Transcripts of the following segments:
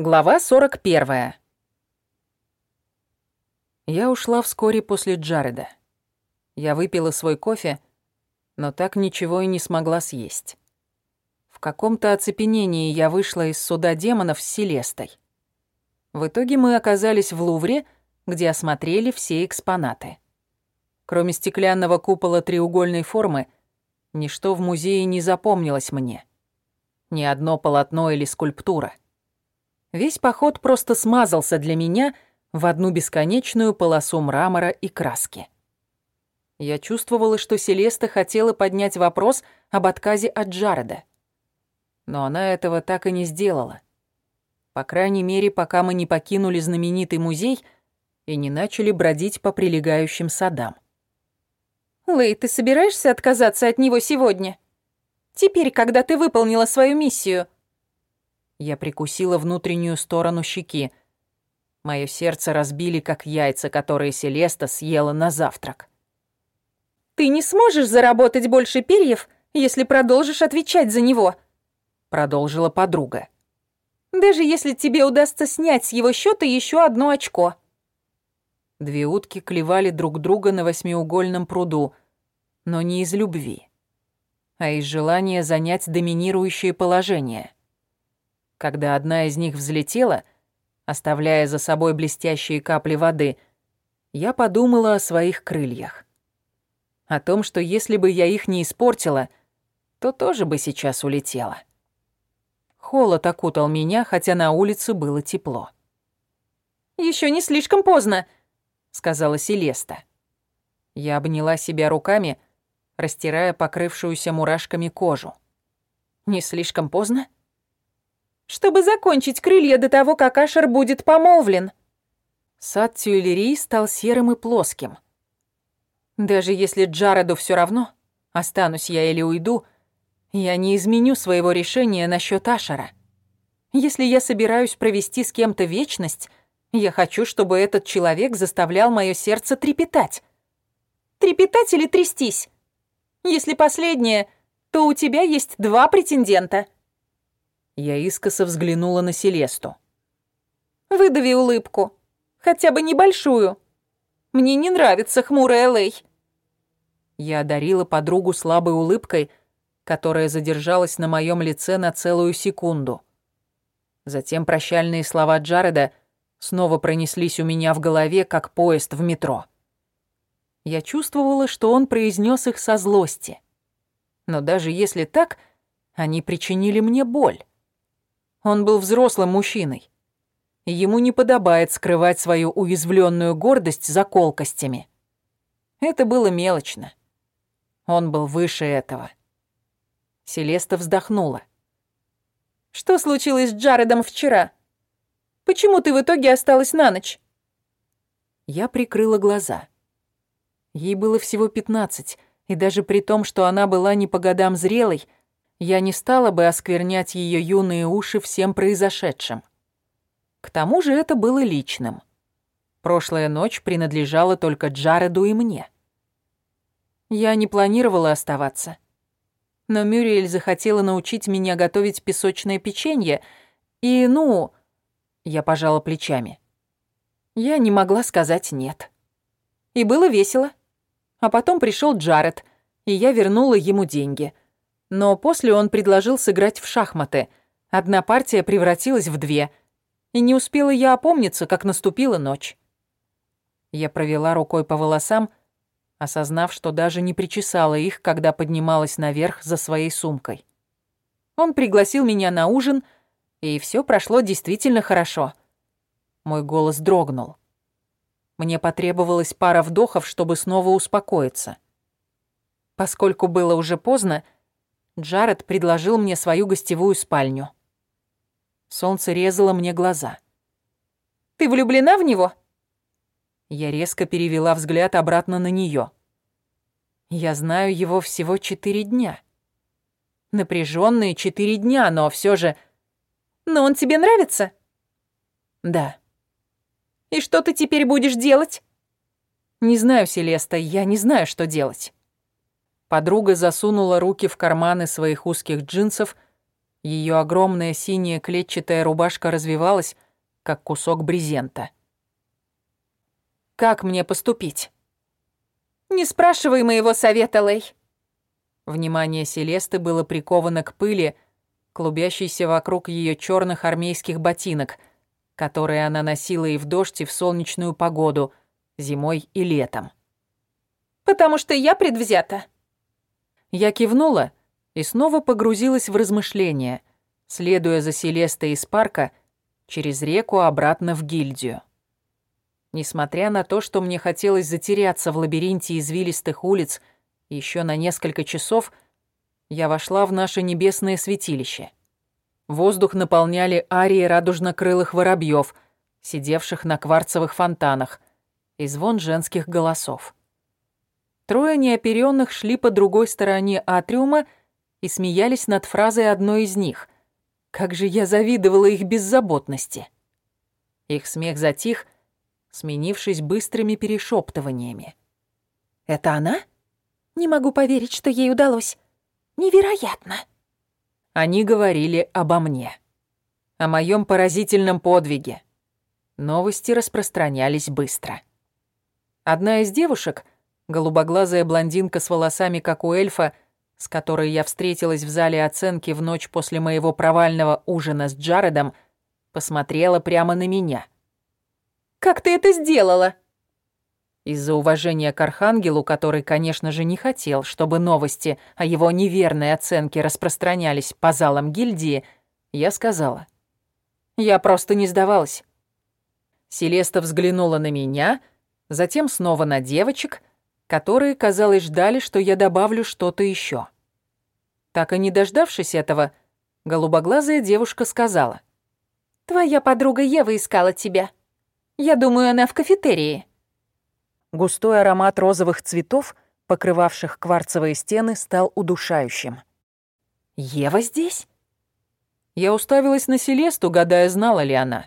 Глава 41. Я ушла вскоре после Джареда. Я выпила свой кофе, но так ничего и не смогла съесть. В каком-то оцепенении я вышла из суда демонов с Селестой. В итоге мы оказались в Лувре, где осмотрели все экспонаты. Кроме стеклянного купола треугольной формы, ничто в музее не запомнилось мне. Ни одно полотно или скульптура — Весь поход просто смазался для меня в одну бесконечную полосу мрамора и краски. Я чувствовала, что Селеста хотела поднять вопрос об отказе от Джареда. Но она этого так и не сделала. По крайней мере, пока мы не покинули знаменитый музей и не начали бродить по прилегающим садам. «Лэй, ты собираешься отказаться от него сегодня? Теперь, когда ты выполнила свою миссию?» Я прикусила внутреннюю сторону щеки. Моё сердце разбили, как яйца, которые Селеста съела на завтрак. «Ты не сможешь заработать больше перьев, если продолжишь отвечать за него», — продолжила подруга. «Даже если тебе удастся снять с его счета еще одно очко». Две утки клевали друг друга на восьмиугольном пруду, но не из любви, а из желания занять доминирующее положение. Когда одна из них взлетела, оставляя за собой блестящие капли воды, я подумала о своих крыльях. О том, что если бы я их не испортила, то тоже бы сейчас улетела. Холод окутал меня, хотя на улице было тепло. Еще не слишком поздно», — сказала Селеста. Я обняла себя руками, растирая покрывшуюся мурашками кожу. «Не слишком поздно?» Чтобы закончить крылья до того, как Ашер будет помолвлен». Сад Тюильрии стал серым и плоским. Даже если Джареду все равно, останусь я или уйду, я не изменю своего решения насчет Ашера. Если я собираюсь провести с кем-то вечность, я хочу, чтобы этот человек заставлял мое сердце трепетать. Трепетать или трястись? Если последнее, то у тебя есть два претендента — я искоса взглянула на Селесту. «Выдави улыбку. Хотя бы небольшую. Мне не нравится хмурая Лэй». Я одарила подругу слабой улыбкой, которая задержалась на моем лице на целую секунду. Затем прощальные слова Джареда снова пронеслись у меня в голове, как поезд в метро. Я чувствовала, что он произнес их со злости. Но даже если так, они причинили мне боль. Он был взрослым мужчиной. ему не подобает скрывать свою уязвленную гордость за колкостями. Это было мелочно. Он был выше этого. Селеста вздохнула. «Что случилось с Джаредом вчера? Почему ты в итоге осталась на ночь?» Я прикрыла глаза. Ей было всего пятнадцать, и даже при том, что она была не по годам зрелой, я не стала бы осквернять ее юные уши всем произошедшим. К тому же это было личным. Прошлая ночь принадлежала только Джареду и мне. Я не планировала оставаться. Но Мюриэль захотела научить меня готовить песочное печенье, и, ну... Я пожала плечами. Я не могла сказать «нет». И было весело. А потом пришел Джаред, и я вернула ему деньги — но после он предложил сыграть в шахматы. Одна партия превратилась в две. И не успела я опомниться, как наступила ночь. Я провела рукой по волосам, осознав, что даже не причесала их, когда поднималась наверх за своей сумкой. Он пригласил меня на ужин, и все прошло действительно хорошо. Мой голос дрогнул. Мне потребовалось пара вдохов, чтобы снова успокоиться. Поскольку было уже поздно, Джаред предложил мне свою гостевую спальню. Солнце резало мне глаза. «Ты влюблена в него?» Я резко перевела взгляд обратно на нее. Я знаю его всего четыре дня. Напряженные четыре дня, но все же... Но он тебе нравится? Да. И что ты теперь будешь делать? Не знаю, Селеста, я не знаю, что делать. Подруга засунула руки в карманы своих узких джинсов, Ее огромная синяя клетчатая рубашка развивалась, как кусок брезента. «Как мне поступить?» «Не спрашивай моего совета, Лэй». Внимание Селесты было приковано к пыли, клубящейся вокруг ее черных армейских ботинок, которые она носила и в дождь, и в солнечную погоду, зимой и летом. «Потому что я предвзята». Я кивнула и снова погрузилась в размышления, следуя за Селестой из парка через реку обратно в гильдию. Несмотря на то, что мне хотелось затеряться в лабиринте извилистых улиц еще на несколько часов, я вошла в наше небесное святилище. Воздух наполняли арии радужно-крылых воробьев, сидевших на кварцевых фонтанах, и звон женских голосов. Трое неоперенных шли по другой стороне атриума и смеялись над фразой одной из них. Как же я завидовала их беззаботности. Их смех затих, сменившись быстрыми перешептываниями. «Это она? Не могу поверить, что ей удалось. Невероятно!» Они говорили обо мне. О моем поразительном подвиге. Новости распространялись быстро. Одна из девушек, голубоглазая блондинка с волосами, как у эльфа, с которой я встретилась в зале оценки в ночь после моего провального ужина с Джаредом, посмотрела прямо на меня — как ты это сделала?» Из-за уважения к Архангелу, который, конечно же, не хотел, чтобы новости о его неверной оценке распространялись по залам гильдии, я сказала. «Я просто не сдавалась». Селеста взглянула на меня, затем снова на девочек, которые, казалось, ждали, что я добавлю что-то еще. Так и не дождавшись этого, голубоглазая девушка сказала. «Твоя подруга Ева искала тебя». Я думаю, она в кафетерии». Густой аромат розовых цветов, покрывавших кварцевые стены, стал удушающим. «Ева здесь?» Я уставилась на Селесту, гадая, знала ли она.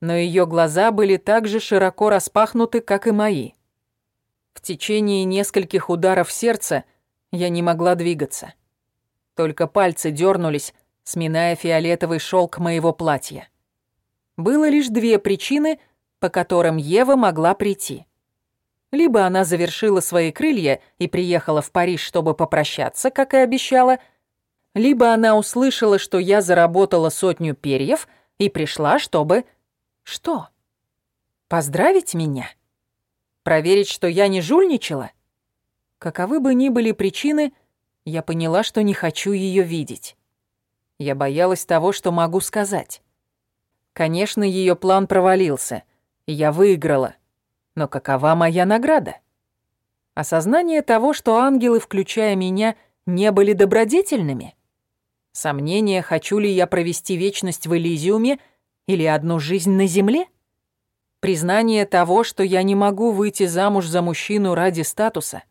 Но ее глаза были так же широко распахнуты, как и мои. В течение нескольких ударов сердца я не могла двигаться. Только пальцы дернулись, сминая фиолетовый шелк моего платья. Было лишь две причины — по которым Ева могла прийти. Либо она завершила свои крылья и приехала в Париж, чтобы попрощаться, как и обещала, либо она услышала, что я заработала сотню перьев и пришла, чтобы... Что? Поздравить меня? Проверить, что я не жульничала? Каковы бы ни были причины, я поняла, что не хочу ее видеть. Я боялась того, что могу сказать. Конечно, ее план провалился — я выиграла. Но какова моя награда? Осознание того, что ангелы, включая меня, не были добродетельными? Сомнение, хочу ли я провести вечность в Элизиуме или одну жизнь на земле? Признание того, что я не могу выйти замуж за мужчину ради статуса?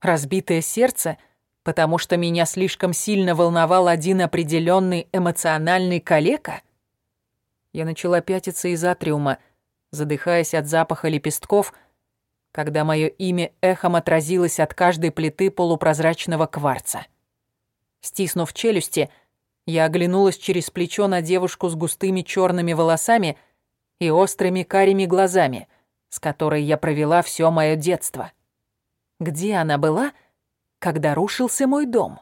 Разбитое сердце, потому что меня слишком сильно волновал один определенный эмоциональный калека? Я начала пятиться из атриума, задыхаясь от запаха лепестков, когда мое имя эхом отразилось от каждой плиты полупрозрачного кварца. Стиснув челюсти, я оглянулась через плечо на девушку с густыми черными волосами и острыми карими глазами, с которой я провела все мое детство. Где она была, когда рушился мой дом?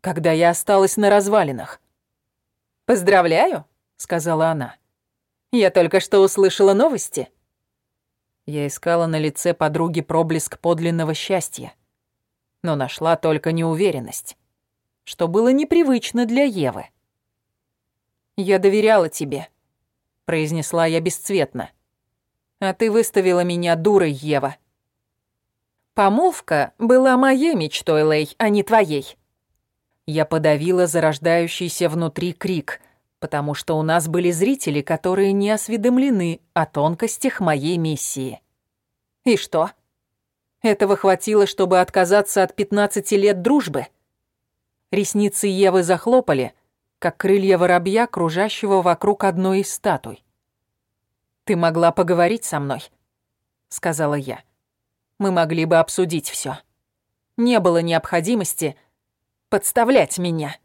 Когда я осталась на развалинах? «Поздравляю», — сказала она. Я только что услышала новости». Я искала на лице подруги проблеск подлинного счастья, но нашла только неуверенность, что было непривычно для Евы. «Я доверяла тебе», — произнесла я бесцветно. «А ты выставила меня дурой, Ева». «Помолвка была моей мечтой, Лей, а не твоей». Я подавила зарождающийся внутри крик, потому что у нас были зрители, которые не осведомлены о тонкостях моей миссии. И что? Этого хватило, чтобы отказаться от 15 лет дружбы? Ресницы Евы захлопали, как крылья воробья, кружащего вокруг одной из статуй. «Ты могла поговорить со мной», — сказала я. «Мы могли бы обсудить все. Не было необходимости подставлять меня».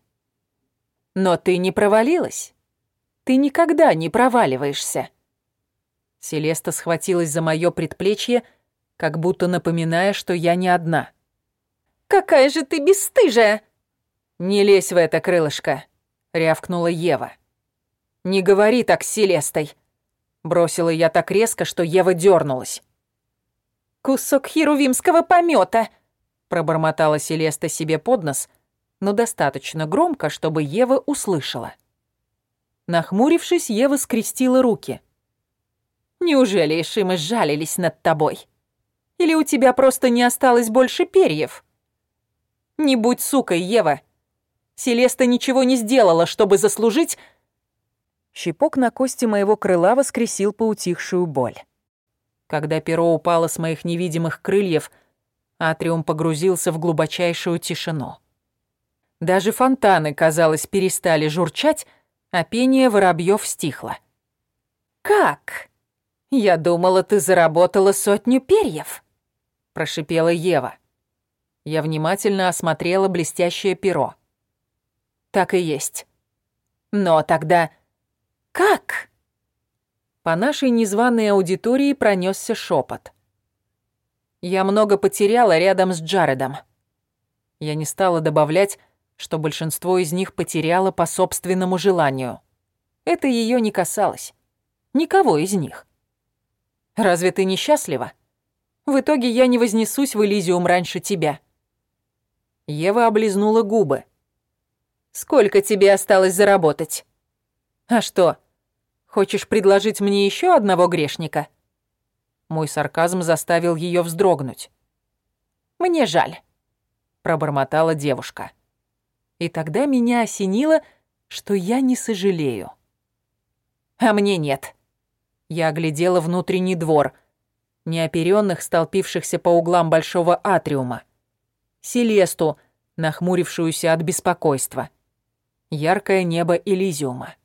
Но ты не провалилась. Ты никогда не проваливаешься. Селеста схватилась за моё предплечье, как будто напоминая, что я не одна. «Какая же ты бесстыжая!» «Не лезь в это крылышко», — рявкнула Ева. «Не говори так Селестой», — бросила я так резко, что Ева дернулась. «Кусок херувимского помета, пробормотала Селеста себе под нос, но достаточно громко, чтобы Ева услышала. Нахмурившись, Ева скрестила руки. «Неужели Ишимы сжалились над тобой? Или у тебя просто не осталось больше перьев?» «Не будь сукой, Ева. Селеста ничего не сделала, чтобы заслужить...» Щипок на кости моего крыла воскресил поутихшую боль. Когда перо упало с моих невидимых крыльев, Атриум погрузился в глубочайшую тишину. Даже фонтаны, казалось, перестали журчать, а пение воробьёв стихло. «Как? Я думала, ты заработала сотню перьев», — прошипела Ева. Я внимательно осмотрела блестящее перо. «Так и есть. Но тогда как?» По нашей незваной аудитории пронесся шепот. Я много потеряла рядом с Джаредом. Я не стала добавлять, что большинство из них потеряло по собственному желанию. Это ее не касалось. Никого из них. Разве ты несчастлива? В итоге я не вознесусь в Элизиум раньше тебя. Ева облизнула губы. Сколько тебе осталось заработать? А что, хочешь предложить мне еще одного грешника? Мой сарказм заставил ее вздрогнуть. «Мне жаль», — пробормотала девушка. И тогда меня осенило, что я не сожалею. «А мне нет». Я оглядела внутренний двор, неоперенных, столпившихся по углам большого атриума. Селесту, нахмурившуюся от беспокойства. Яркое небо Элизиума.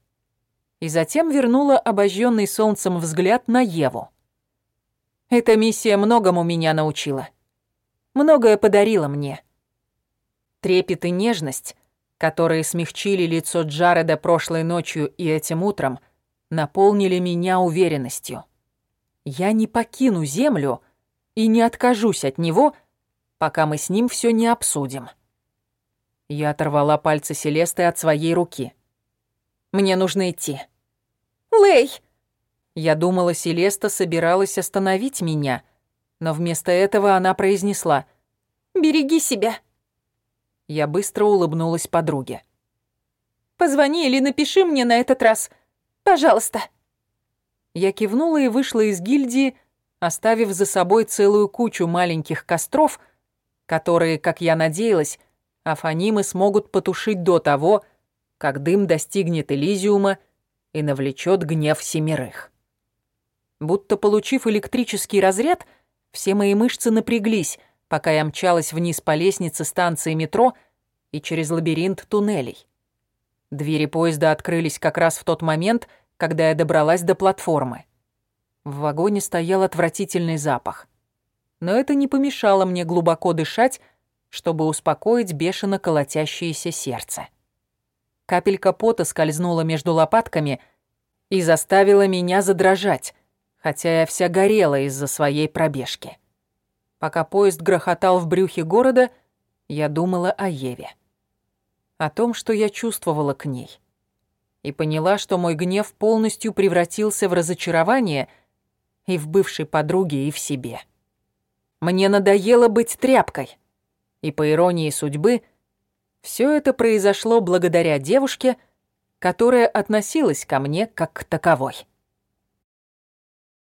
И затем вернула обожженный солнцем взгляд на Еву. Эта миссия многому меня научила. Многое подарила мне. Трепет и нежность, которые смягчили лицо Джареда прошлой ночью и этим утром, наполнили меня уверенностью. Я не покину Землю и не откажусь от него, пока мы с ним все не обсудим. Я оторвала пальцы Селесты от своей руки. Мне нужно идти. «Лэй!» Я думала, Селеста собиралась остановить меня, но вместо этого она произнесла «Береги себя». Я быстро улыбнулась подруге. «Позвони или напиши мне на этот раз. Пожалуйста». Я кивнула и вышла из гильдии, оставив за собой целую кучу маленьких костров, которые, как я надеялась, афанимы смогут потушить до того, как дым достигнет Элизиума и навлечет гнев семерых. Будто получив электрический разряд, все мои мышцы напряглись, пока я мчалась вниз по лестнице станции метро и через лабиринт туннелей. Двери поезда открылись как раз в тот момент, когда я добралась до платформы. В вагоне стоял отвратительный запах. Но это не помешало мне глубоко дышать, чтобы успокоить бешено колотящееся сердце. Капелька пота скользнула между лопатками и заставила меня задрожать — хотя я вся горела из-за своей пробежки. Пока поезд грохотал в брюхе города, я думала о Еве. О том, что я чувствовала к ней. И поняла, что мой гнев полностью превратился в разочарование и в бывшей подруге, и в себе. Мне надоело быть тряпкой. И по иронии судьбы, все это произошло благодаря девушке, которая относилась ко мне как к таковой.